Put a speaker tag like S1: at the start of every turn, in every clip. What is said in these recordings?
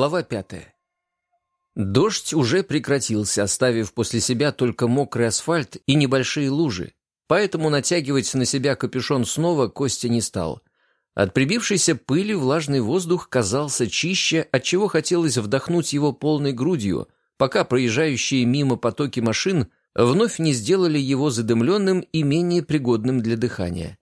S1: Глава пятая. Дождь уже прекратился, оставив после себя только мокрый асфальт и небольшие лужи, поэтому натягивать на себя капюшон снова Костя не стал. От прибившейся пыли влажный воздух казался чище, отчего хотелось вдохнуть его полной грудью, пока проезжающие мимо потоки машин вновь не сделали его задымленным и менее пригодным для дыхания.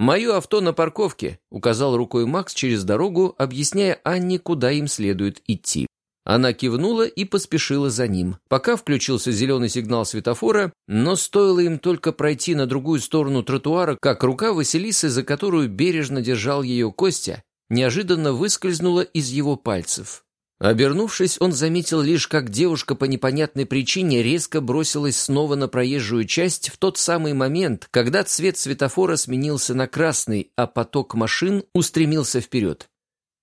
S1: «Мое авто на парковке», — указал рукой Макс через дорогу, объясняя Анне, куда им следует идти. Она кивнула и поспешила за ним. Пока включился зеленый сигнал светофора, но стоило им только пройти на другую сторону тротуара, как рука Василисы, за которую бережно держал ее Костя, неожиданно выскользнула из его пальцев. Обернувшись, он заметил лишь, как девушка по непонятной причине резко бросилась снова на проезжую часть в тот самый момент, когда цвет светофора сменился на красный, а поток машин устремился вперед.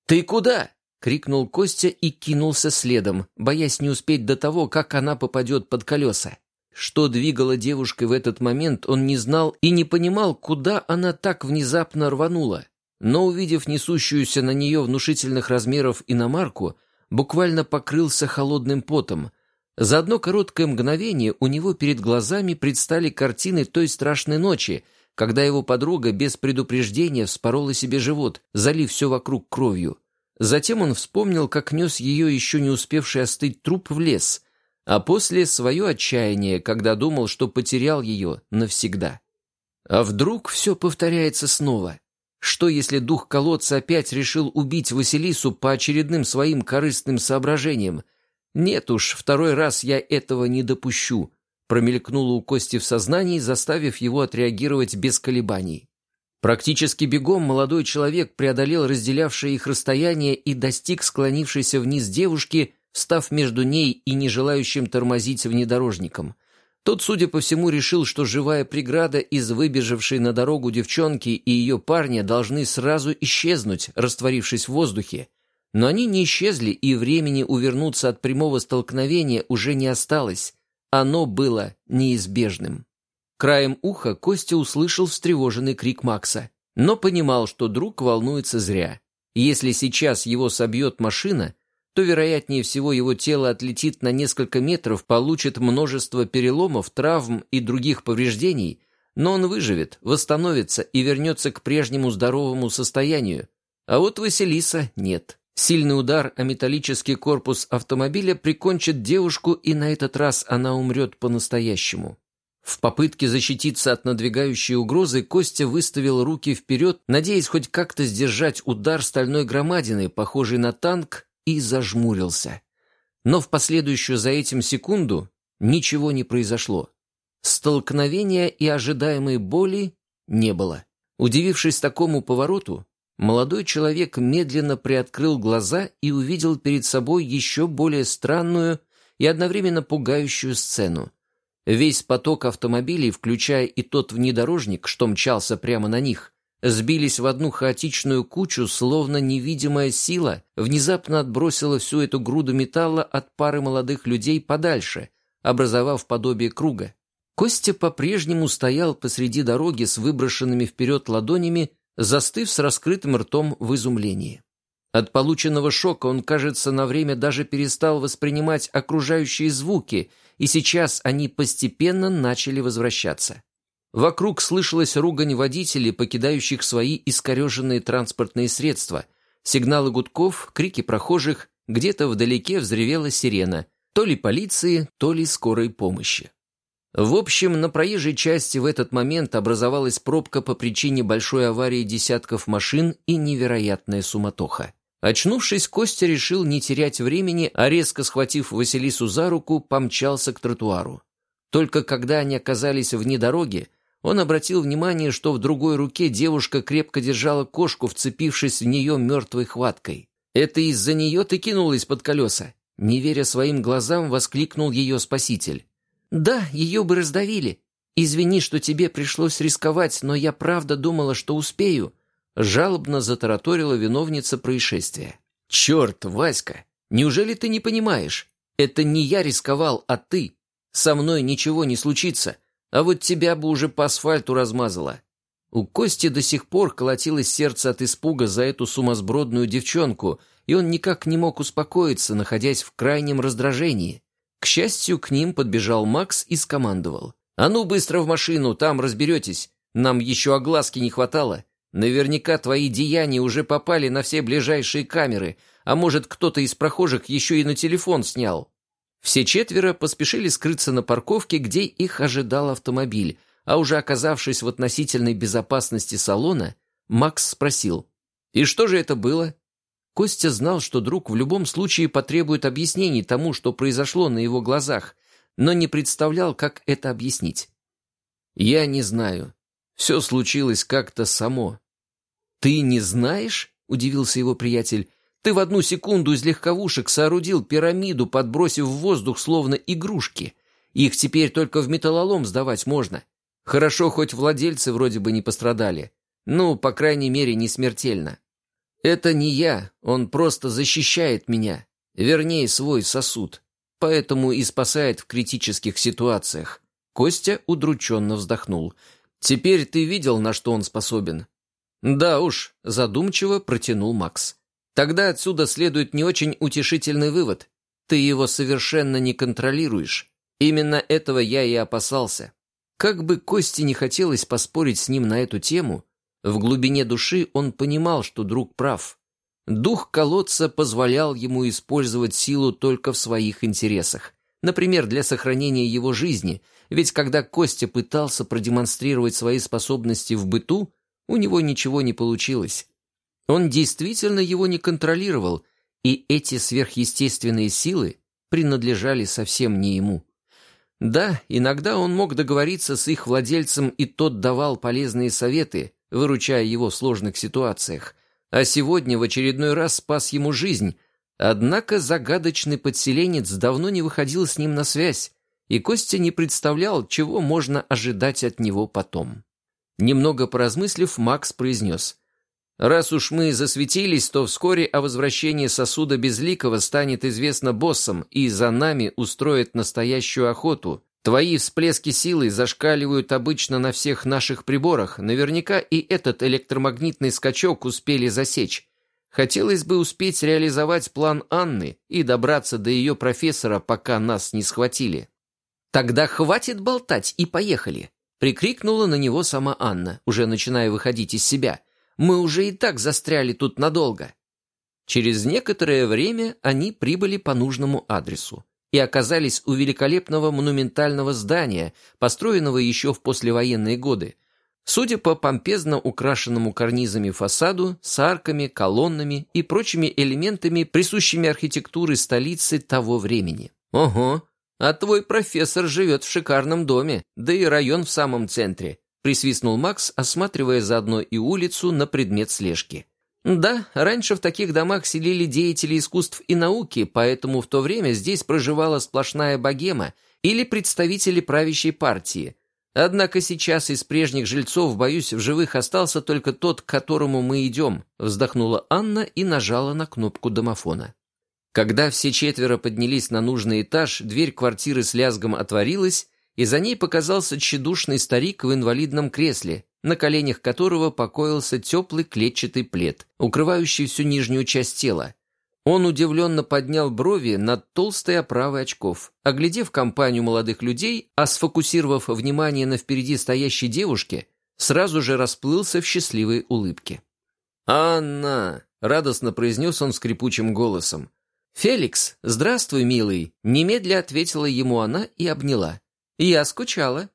S1: «Ты куда?» — крикнул Костя и кинулся следом, боясь не успеть до того, как она попадет под колеса. Что двигало девушкой в этот момент, он не знал и не понимал, куда она так внезапно рванула. Но, увидев несущуюся на нее внушительных размеров иномарку, буквально покрылся холодным потом. За одно короткое мгновение у него перед глазами предстали картины той страшной ночи, когда его подруга без предупреждения вспорола себе живот, залив все вокруг кровью. Затем он вспомнил, как нес ее еще не успевший остыть труп в лес, а после свое отчаяние, когда думал, что потерял ее навсегда. А вдруг все повторяется снова? Что, если дух колодца опять решил убить Василису по очередным своим корыстным соображениям? Нет уж, второй раз я этого не допущу, промелькнуло у Кости в сознании, заставив его отреагировать без колебаний. Практически бегом молодой человек преодолел разделявшее их расстояние и достиг склонившейся вниз девушки, став между ней и не желающим тормозить внедорожником – тот, судя по всему, решил, что живая преграда из выбежавшей на дорогу девчонки и ее парня должны сразу исчезнуть, растворившись в воздухе. Но они не исчезли, и времени увернуться от прямого столкновения уже не осталось. Оно было неизбежным. Краем уха Костя услышал встревоженный крик Макса, но понимал, что друг волнуется зря. Если сейчас его собьет машина, то, вероятнее всего, его тело отлетит на несколько метров, получит множество переломов, травм и других повреждений, но он выживет, восстановится и вернется к прежнему здоровому состоянию. А вот Василиса нет. Сильный удар о металлический корпус автомобиля прикончит девушку, и на этот раз она умрет по-настоящему. В попытке защититься от надвигающей угрозы Костя выставил руки вперед, надеясь хоть как-то сдержать удар стальной громадины, похожей на танк, и зажмурился. Но в последующую за этим секунду ничего не произошло. Столкновения и ожидаемой боли не было. Удивившись такому повороту, молодой человек медленно приоткрыл глаза и увидел перед собой еще более странную и одновременно пугающую сцену. Весь поток автомобилей, включая и тот внедорожник, что мчался прямо на них, сбились в одну хаотичную кучу, словно невидимая сила внезапно отбросила всю эту груду металла от пары молодых людей подальше, образовав подобие круга. Костя по-прежнему стоял посреди дороги с выброшенными вперед ладонями, застыв с раскрытым ртом в изумлении. От полученного шока он, кажется, на время даже перестал воспринимать окружающие звуки, и сейчас они постепенно начали возвращаться. Вокруг слышалась ругань водителей, покидающих свои искореженные транспортные средства, сигналы гудков, крики прохожих, где-то вдалеке взревела сирена, то ли полиции, то ли скорой помощи. В общем, на проезжей части в этот момент образовалась пробка по причине большой аварии десятков машин и невероятная суматоха. Очнувшись, Костя решил не терять времени, а резко схватив Василису за руку, помчался к тротуару. Только когда они оказались вне дороги, он обратил внимание, что в другой руке девушка крепко держала кошку, вцепившись в нее мертвой хваткой. «Это из-за нее ты кинулась под колеса?» Не веря своим глазам, воскликнул ее спаситель. «Да, ее бы раздавили. Извини, что тебе пришлось рисковать, но я правда думала, что успею», жалобно затараторила виновница происшествия. «Черт, Васька, неужели ты не понимаешь? Это не я рисковал, а ты. Со мной ничего не случится. А вот тебя бы уже по асфальту размазало. У Кости до сих пор колотилось сердце от испуга за эту сумасбродную девчонку, и он никак не мог успокоиться, находясь в крайнем раздражении. К счастью, к ним подбежал Макс и скомандовал. «А ну, быстро в машину, там разберетесь. Нам еще огласки не хватало. Наверняка твои деяния уже попали на все ближайшие камеры, а может, кто-то из прохожих еще и на телефон снял». Все четверо поспешили скрыться на парковке, где их ожидал автомобиль, а уже оказавшись в относительной безопасности салона, Макс спросил, «И что же это было?» Костя знал, что друг в любом случае потребует объяснений тому, что произошло на его глазах, но не представлял, как это объяснить. «Я не знаю. Все случилось как-то само». «Ты не знаешь?» — удивился его приятель. «Ты в одну секунду из легковушек соорудил пирамиду, подбросив в воздух словно игрушки. Их теперь только в металлолом сдавать можно. Хорошо, хоть владельцы вроде бы не пострадали. Ну, по крайней мере, не смертельно. Это не я, он просто защищает меня, вернее, свой сосуд. Поэтому и спасает в критических ситуациях. Костя удрученно вздохнул. «Теперь ты видел, на что он способен?» «Да уж», — задумчиво протянул Макс. «Тогда отсюда следует не очень утешительный вывод. Ты его совершенно не контролируешь. Именно этого я и опасался. Как бы Косте не хотелось поспорить с ним на эту тему, в глубине души он понимал, что друг прав. Дух колодца позволял ему использовать силу только в своих интересах. Например, для сохранения его жизни, ведь когда Костя пытался продемонстрировать свои способности в быту, у него ничего не получилось. Он действительно его не контролировал, и эти сверхъестественные силы принадлежали совсем не ему. Да, иногда он мог договориться с их владельцем, и тот давал полезные советы, выручая его в сложных ситуациях, а сегодня в очередной раз спас ему жизнь. Однако загадочный подселенец давно не выходил с ним на связь, и Костя не представлял, чего можно ожидать от него потом. Немного поразмыслив, Макс произнес. «Раз уж мы засветились, то вскоре о возвращении сосуда Безликого станет известно боссам, и за нами устроят настоящую охоту. Твои всплески силы зашкаливают обычно на всех наших приборах. Наверняка и этот электромагнитный скачок успели засечь. Хотелось бы успеть реализовать план Анны и добраться до ее профессора, пока нас не схватили. «Тогда хватит болтать и поехали!» Прикрикнула на него сама Анна, уже начиная выходить из себя. «Мы уже и так застряли тут надолго!» Через некоторое время они прибыли по нужному адресу и оказались у великолепного монументального здания, построенного еще в послевоенные годы. Судя по помпезно украшенному карнизами фасаду, с арками, колоннами и прочими элементами, присущими архитектуре столицы того времени. Ого, а твой профессор живет в шикарном доме, да и район в самом центре, присвистнул Макс, осматривая заодно и улицу на предмет слежки. Да, раньше в таких домах селили деятели искусств и науки, поэтому в то время здесь проживала сплошная богема или представители правящей партии. Однако сейчас из прежних жильцов, боюсь, в живых остался только тот, к которому мы идем, вздохнула Анна и нажала на кнопку домофона. Когда все четверо поднялись на нужный этаж, дверь квартиры с лязгом отворилась, и за ней показался тщедушный старик в инвалидном кресле, на коленях которого покоился теплый клетчатый плед, укрывающий всю нижнюю часть тела. Он удивленно поднял брови над толстой оправой очков, оглядев компанию молодых людей, а сфокусировав внимание на впереди стоящей девушке, сразу же расплылся в счастливой улыбке. «Анна!» — радостно произнес он скрипучим голосом. «Феликс, здравствуй, милый!» — немедля ответила ему она и обняла. «Я скучала».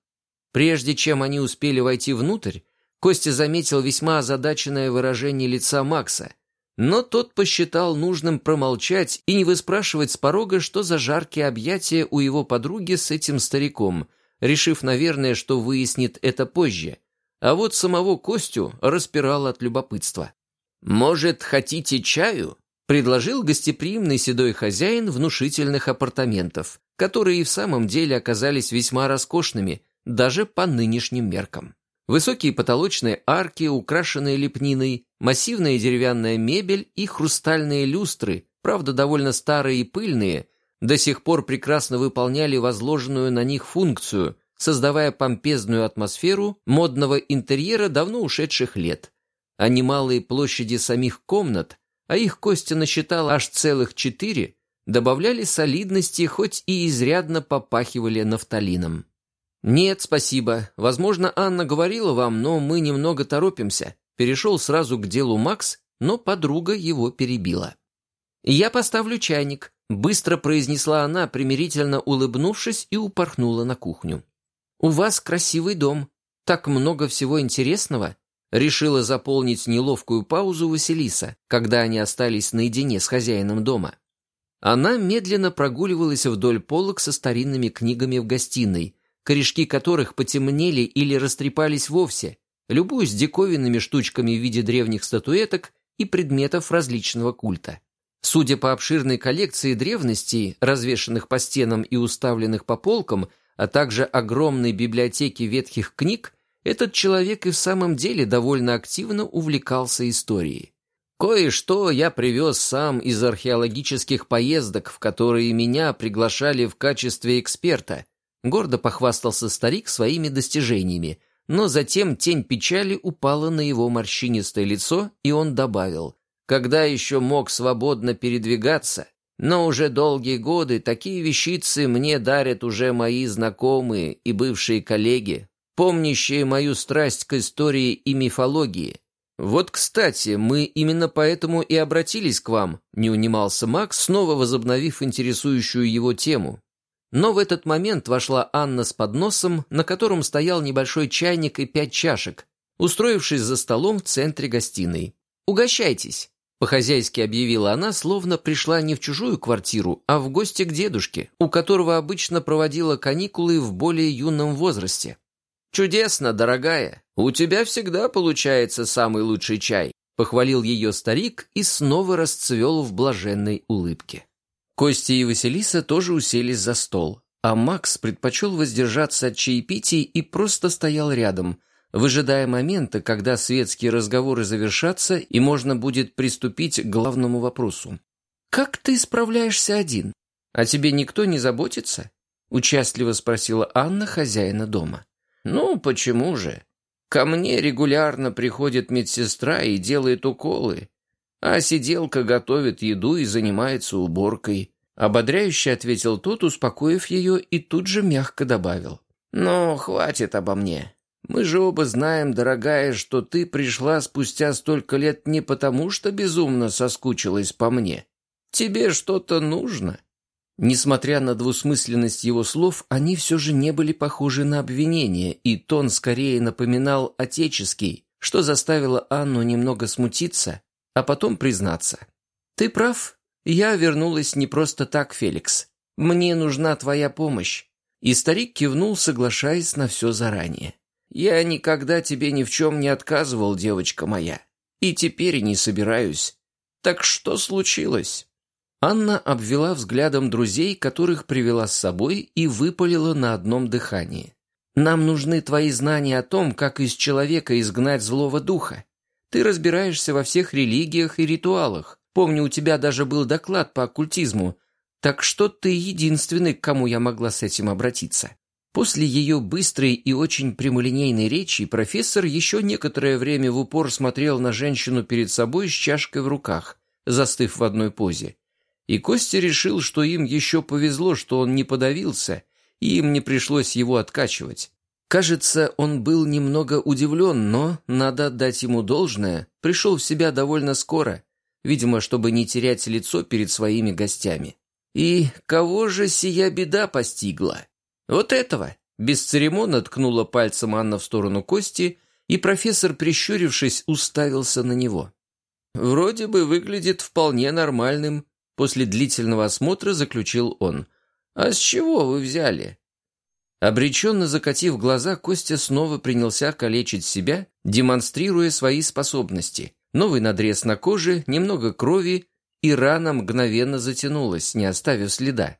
S1: Прежде чем они успели войти внутрь, Костя заметил весьма озадаченное выражение лица Макса, но тот посчитал нужным промолчать и не выспрашивать с порога, что за жаркие объятия у его подруги с этим стариком, решив, наверное, что выяснит это позже. А вот самого Костю распирал от любопытства. «Может, хотите чаю?» — предложил гостеприимный седой хозяин внушительных апартаментов, которые и в самом деле оказались весьма роскошными, даже по нынешним меркам. Высокие потолочные арки, украшенные лепниной, массивная деревянная мебель и хрустальные люстры, правда довольно старые и пыльные, до сих пор прекрасно выполняли возложенную на них функцию, создавая помпезную атмосферу модного интерьера давно ушедших лет. А немалые площади самих комнат а их Костя насчитал аж целых четыре, добавляли солидности, хоть и изрядно попахивали нафталином. «Нет, спасибо. Возможно, Анна говорила вам, но мы немного торопимся». Перешел сразу к делу Макс, но подруга его перебила. «Я поставлю чайник», — быстро произнесла она, примирительно улыбнувшись и упорхнула на кухню. «У вас красивый дом. Так много всего интересного», — решила заполнить неловкую паузу Василиса, когда они остались наедине с хозяином дома. Она медленно прогуливалась вдоль полок со старинными книгами в гостиной, корешки которых потемнели или растрепались вовсе, любуясь диковинными штучками в виде древних статуэток и предметов различного культа. Судя по обширной коллекции древностей, развешанных по стенам и уставленных по полкам, а также огромной библиотеке ветхих книг, этот человек и в самом деле довольно активно увлекался историей. Кое-что я привез сам из археологических поездок, в которые меня приглашали в качестве эксперта. Гордо похвастался старик своими достижениями, но затем тень печали упала на его морщинистое лицо, и он добавил, «Когда еще мог свободно передвигаться? Но уже долгие годы такие вещицы мне дарят уже мои знакомые и бывшие коллеги, помнящие мою страсть к истории и мифологии. Вот, кстати, мы именно поэтому и обратились к вам», не унимался Макс, снова возобновив интересующую его тему. Но в этот момент вошла Анна с подносом, на котором стоял небольшой чайник и пять чашек, устроившись за столом в центре гостиной. «Угощайтесь!» — по-хозяйски объявила она, словно пришла не в чужую квартиру, а в гости к дедушке, у которого обычно проводила каникулы в более юном возрасте. «Чудесно, дорогая! У тебя всегда получается самый лучший чай!» — похвалил ее старик и снова расцвел в блаженной улыбке. Костя и Василиса тоже уселись за стол, а Макс предпочел воздержаться от чаепитий и просто стоял рядом, выжидая момента, когда светские разговоры завершатся и можно будет приступить к главному вопросу. «Как ты справляешься один? А тебе никто не заботится?» — участливо спросила Анна хозяина дома. «Ну, почему же? Ко мне регулярно приходит медсестра и делает уколы, а сиделка готовит еду и занимается уборкой. Ободряюще ответил тот, успокоив ее, и тут же мягко добавил. «Ну, хватит обо мне. Мы же оба знаем, дорогая, что ты пришла спустя столько лет не потому, что безумно соскучилась по мне. Тебе что-то нужно». Несмотря на двусмысленность его слов, они все же не были похожи на обвинение, и тон скорее напоминал отеческий, что заставило Анну немного смутиться, а потом признаться. «Ты прав, я вернулась не просто так, Феликс. Мне нужна твоя помощь». И старик кивнул, соглашаясь на все заранее. «Я никогда тебе ни в чем не отказывал, девочка моя. И теперь не собираюсь. Так что случилось?» Анна обвела взглядом друзей, которых привела с собой, и выпалила на одном дыхании. «Нам нужны твои знания о том, как из человека изгнать злого духа. Ты разбираешься во всех религиях и ритуалах. Помню, у тебя даже был доклад по оккультизму. Так что ты единственный, к кому я могла с этим обратиться». После ее быстрой и очень прямолинейной речи профессор еще некоторое время в упор смотрел на женщину перед собой с чашкой в руках, застыв в одной позе. И Костя решил, что им еще повезло, что он не подавился, и им не пришлось его откачивать. Кажется, он был немного удивлен, но, надо отдать ему должное, пришел в себя довольно скоро, видимо, чтобы не терять лицо перед своими гостями. И кого же сия беда постигла? Вот этого! Бесцеремонно ткнула пальцем Анна в сторону Кости, и профессор, прищурившись, уставился на него. «Вроде бы выглядит вполне нормальным», — после длительного осмотра заключил он. «А с чего вы взяли?» Обреченно закатив глаза, Костя снова принялся калечить себя, демонстрируя свои способности. Новый надрез на коже, немного крови, и рана мгновенно затянулась, не оставив следа.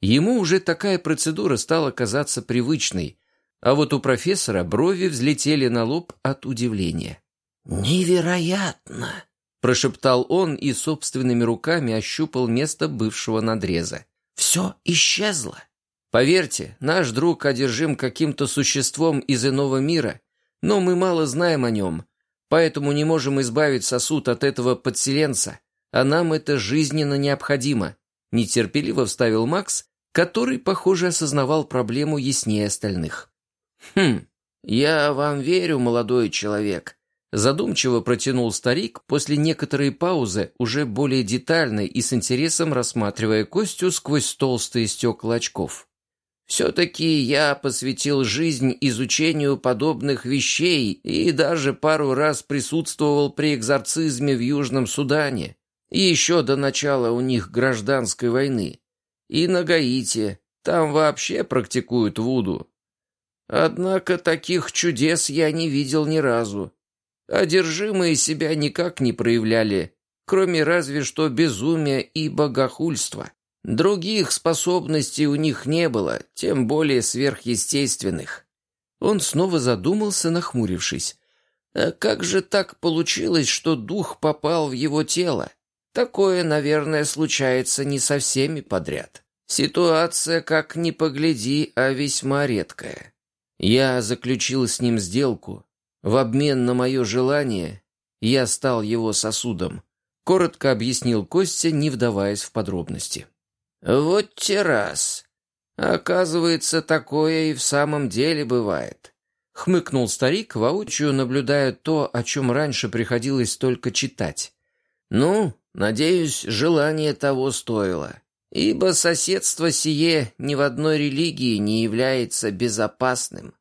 S1: Ему уже такая процедура стала казаться привычной, а вот у профессора брови взлетели на лоб от удивления.
S2: «Невероятно!» – прошептал он и собственными руками ощупал место бывшего надреза. «Все исчезло!»
S1: Поверьте, наш друг одержим каким-то существом из иного мира, но мы мало знаем о нем, поэтому не можем избавить сосуд от этого подселенца», а нам это жизненно необходимо», нетерпеливо вставил Макс, который, похоже, осознавал проблему яснее остальных. «Хм, я вам верю, молодой человек», задумчиво протянул старик после некоторой паузы, уже более детальной и с интересом рассматривая Костю сквозь толстые стекла очков. Все-таки я посвятил жизнь изучению подобных вещей и даже пару раз присутствовал при экзорцизме в Южном Судане, еще до начала у них гражданской войны. И на Гаити, там вообще практикуют вуду. Однако таких чудес я не видел ни разу. Одержимые себя никак не проявляли, кроме разве что безумия и богохульства. Других способностей у них не было, тем более сверхъестественных. Он снова задумался, нахмурившись. А как же так получилось, что дух попал в его тело? Такое, наверное, случается не со всеми подряд. Ситуация, как ни погляди, а весьма редкая. Я заключил с ним сделку. В обмен на мое желание я стал его сосудом. Коротко объяснил Костя, не вдаваясь в подробности. «Вот те раз. Оказывается, такое и в самом деле бывает». Хмыкнул старик, воочию наблюдая то, о чем раньше приходилось только читать. «Ну, надеюсь, желание того стоило, ибо соседство сие ни в одной религии не является безопасным.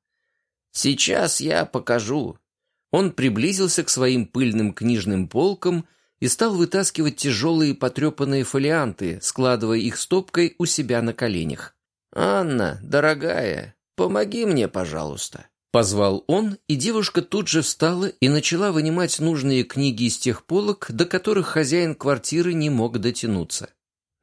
S1: Сейчас я покажу». Он приблизился к своим пыльным книжным полкам и стал вытаскивать тяжелые потрепанные фолианты, складывая их стопкой у себя на коленях. «Анна, дорогая, помоги мне, пожалуйста». Позвал он, и девушка тут же встала и начала вынимать нужные книги из тех полок, до которых хозяин квартиры не мог дотянуться.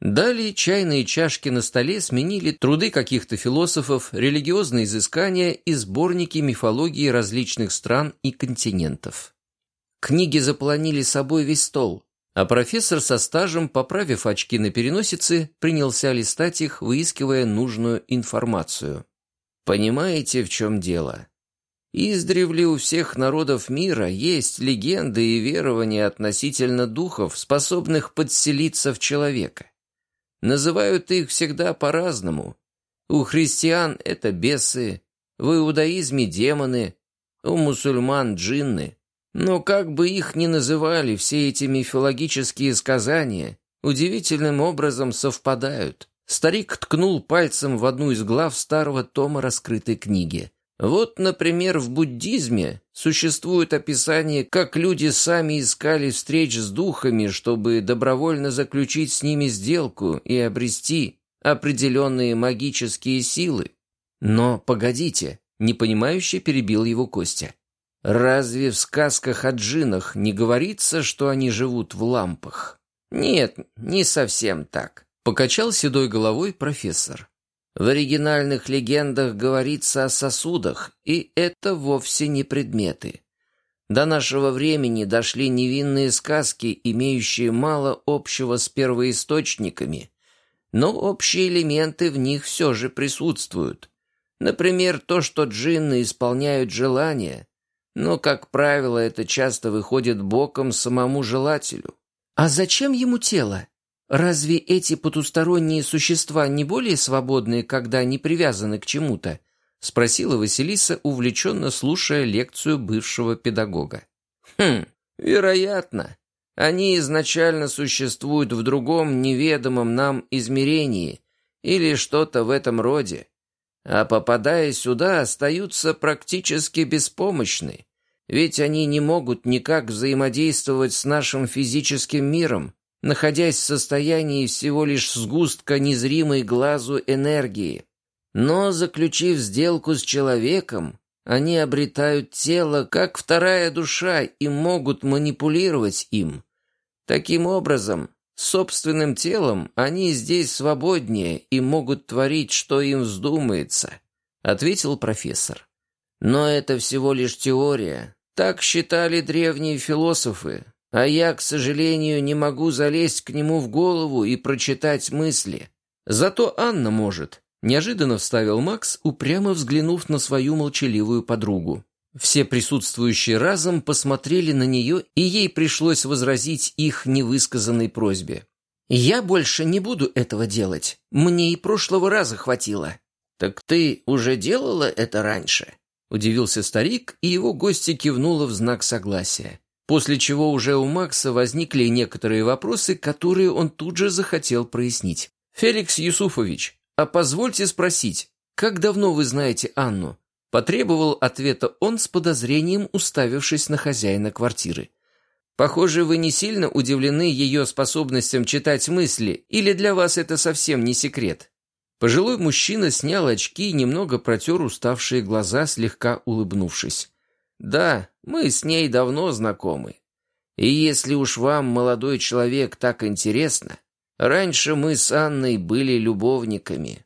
S1: Далее чайные чашки на столе сменили труды каких-то философов, религиозные изыскания и сборники мифологии различных стран и континентов. Книги заполонили собой весь стол, а профессор со стажем, поправив очки на переносице, принялся листать их, выискивая нужную информацию. Понимаете, в чем дело? Издревле у всех народов мира есть легенды и верования относительно духов, способных подселиться в человека. Называют их всегда по-разному. У христиан это бесы, в иудаизме демоны, у мусульман джинны. Но как бы их ни называли, все эти мифологические сказания удивительным образом совпадают. Старик ткнул пальцем в одну из глав старого тома раскрытой книги. Вот, например, в буддизме существует описание, как люди сами искали встреч с духами, чтобы добровольно заключить с ними сделку и обрести определенные магические силы. Но погодите, непонимающе перебил его Костя. Разве в сказках о джинах не говорится, что они живут в лампах? Нет, не совсем так. Покачал седой головой профессор. В оригинальных легендах говорится о сосудах, и это вовсе не предметы. До нашего времени дошли невинные сказки, имеющие мало общего с первоисточниками, но общие элементы в них все же присутствуют. Например, то, что джинны исполняют желания, но, как правило, это часто выходит боком самому желателю. А зачем ему тело? Разве эти потусторонние существа не более свободные, когда не привязаны к чему-то? Спросила Василиса, увлеченно слушая лекцию бывшего педагога. Хм, вероятно. Они изначально существуют в другом неведомом нам измерении или что-то в этом роде, а попадая сюда, остаются практически беспомощны. Ведь они не могут никак взаимодействовать с нашим физическим миром, находясь в состоянии всего лишь сгустка незримой глазу энергии. Но, заключив сделку с человеком, они обретают тело как вторая душа и могут манипулировать им. Таким образом, собственным телом они здесь свободнее и могут творить, что им вздумается, ответил профессор. Но это всего лишь теория, так считали древние философы, а я, к сожалению, не могу залезть к нему в голову и прочитать мысли. Зато Анна может, неожиданно вставил Макс, упрямо взглянув на свою молчаливую подругу. Все присутствующие разом посмотрели на нее, и ей пришлось возразить их невысказанной просьбе. «Я больше не буду этого делать. Мне и прошлого раза хватило».
S2: «Так ты уже делала это раньше?»
S1: Удивился старик, и его гостья кивнула в знак согласия. После чего уже у Макса возникли некоторые вопросы, которые он тут же захотел прояснить. «Феликс Юсуфович, а позвольте спросить, как давно вы знаете Анну?» Потребовал ответа он с подозрением, уставившись на хозяина квартиры. «Похоже, вы не сильно удивлены ее способностям читать мысли, или для вас это совсем не секрет?» Пожилой мужчина снял очки и немного протер уставшие глаза, слегка улыбнувшись. «Да, мы с ней давно знакомы. И если уж вам, молодой человек, так интересно, раньше мы с Анной были любовниками».